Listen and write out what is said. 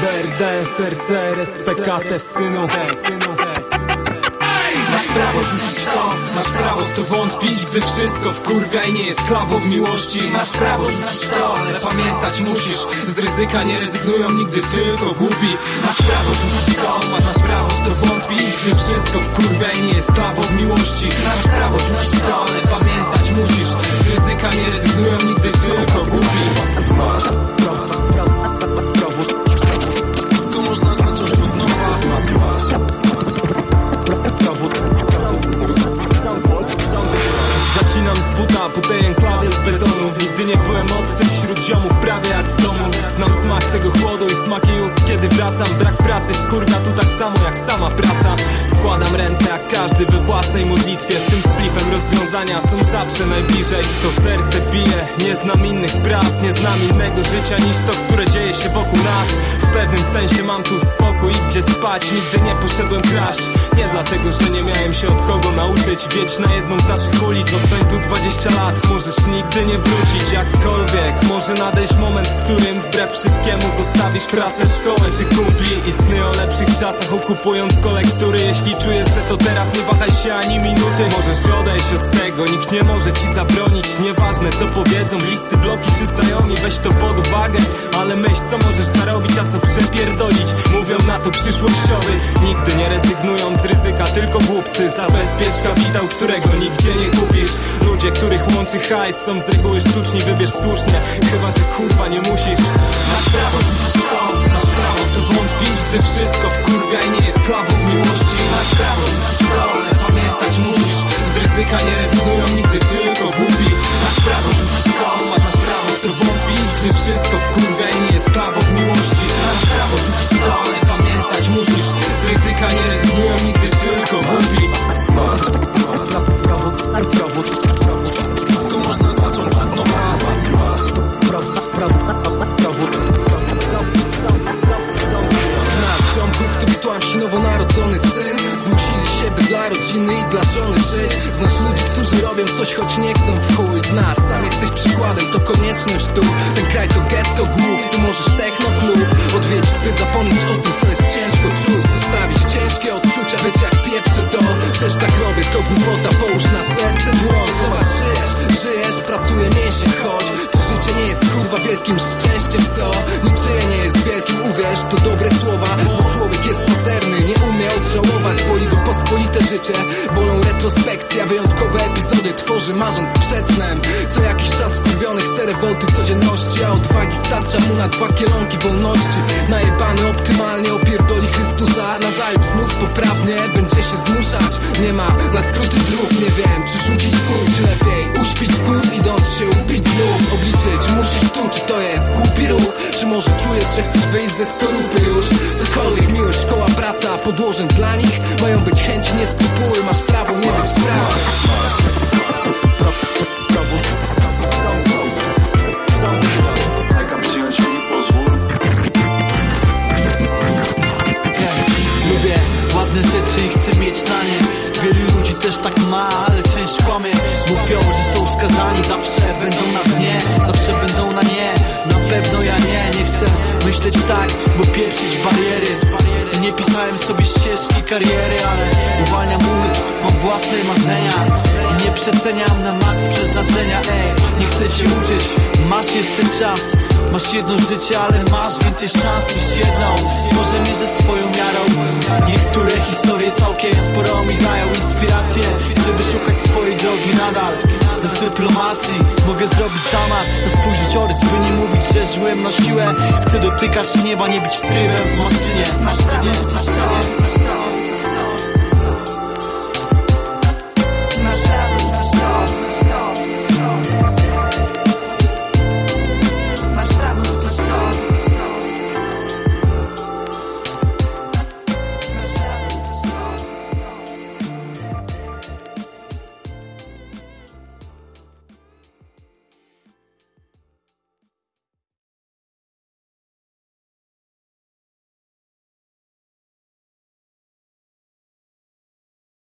BRD, SRC, SPKT, synu Masz prawo rzucić to, masz prawo w to wątpić Gdy wszystko wkurwia i nie jest klawo w miłości. Masz prawo rzucić to, ale pamiętać musisz. Z ryzyka nie rezygnują nigdy tylko głupi. Masz prawo rzucić to, masz prawo w to wątpić Gdy wszystko wkurwia i nie jest klawo w miłości. Masz prawo rzucić to, Nigdy nie byłem obcy wśród ziomów prawie jak w domu. Znam smak tego chłodu i smak jej ust kiedy wracam. Brak pracy wkurwia tu tak samo jak sama praca. Składam ręce jak każdy we własnej modlitwie Z tym splifem rozwiązania są zawsze najbliżej. To serce bije, nie znam innych praw Nie znam innego życia niż to, które dzieje się wokół nas. W pewnym sensie mam tu spokój gdzie spać. Nigdy nie poszedłem kraść. Nie dlatego, że nie miałem się od kogo nauczyć. Wiedź na jedną z naszych ulic Zostań tu 20 lat, możesz nigdy nie wrócić Jakkolwiek, może nadejść moment, w którym wbrew wszystkiemu Zostawisz pracę, szkołę czy kumpli. I sny o lepszych czasach okupując kolektury. Jeśli czujesz, że to teraz, nie wahaj się ani minuty. Możesz odejść od tego, nikt nie może ci zabronić. Nieważne co powiedzą bliscy bloki czy znajomi Weź to pod uwagę, ale myśl co możesz zarobić A co przepierdolić, mówią na to przyszłościowy. Nigdy nie rezygnują z ryzyka, tylko głupcy. Zabezpiecz kapitał, którego nigdzie nie kupisz. Ludzie, których łączy hajs są z reguły sztuczni. Wybierz słusznie, chyba że kurwa nie musisz. Masz prawo rzucić to, masz prawo w to wątpić Gdy wszystko wkurwia i nie jest klawo w miłości. Masz prawo rzucić Z ryzyka nie rezygnują nigdy tylko żony żyć Znasz ludzi, którzy robią coś, choć nie chcą w chuj. Znasz, sam jesteś przykładem, to konieczność tu Ten kraj to getto głów, tu możesz techno klub Odwiedzić, by zapomnieć o tym, co jest ciężko czuć. Zostawić ciężkie odczucia, być jak pieprze to Też tak robię, to głupota, połóż na serce dłoń. Zobacz, żyjesz, żyjesz, pracuje mięsień, choć To życie nie jest kurwa wielkim szczęściem, co? Niczyje nie jest wielkim, uwierz, to dobre słowa życie, bolą retrospekcja Wyjątkowe epizody. Tworzy marząc przed snem. Co jakiś czas skurwiony chce rewolty codzienności A odwagi starcza mu na dwa kielonki wolności. Najebany optymalnie opierdoli Chrystusa Nazajutrz znów poprawnie będzie się zmuszać. Nie ma na skróty dróg, nie wiem Czy rzucić w czy lepiej uśpić że chcesz wyjść ze skorupy już. Cokolwiek, miłość, szkoła, praca Podłożem dla nich. Mają być chęci, nie skrupuły Masz prawo nie być prawa prawo Czekam przyjąć mi pozwól. Lubię ładne rzeczy i chcę mieć na nie. Wielu ludzi też tak ma, ale część kłamie. Mówią, że są skazani, zawsze będą na dnie. Zawsze będą na nie, myśleć tak, bo pieprzyć bariery. Nie pisałem sobie ścieżki kariery, ale uwalniam umysł Mam własne marzenia. Nie przeceniam na maks przeznaczenia Ej, nie chcę cię uczyć, masz jeszcze czas Masz jedno życie, ale masz więcej szans niż jedną Może mierzę swoją miarą. Niektóre historie całkiem sporo mi dają inspirację Żeby szukać swojej drogi nadal dyplomacji. Mogę zrobić zamach na swój życiorys By nie mówić, że żyłem na siłę. Chcę dotykać nieba, nie być trybem w maszynie.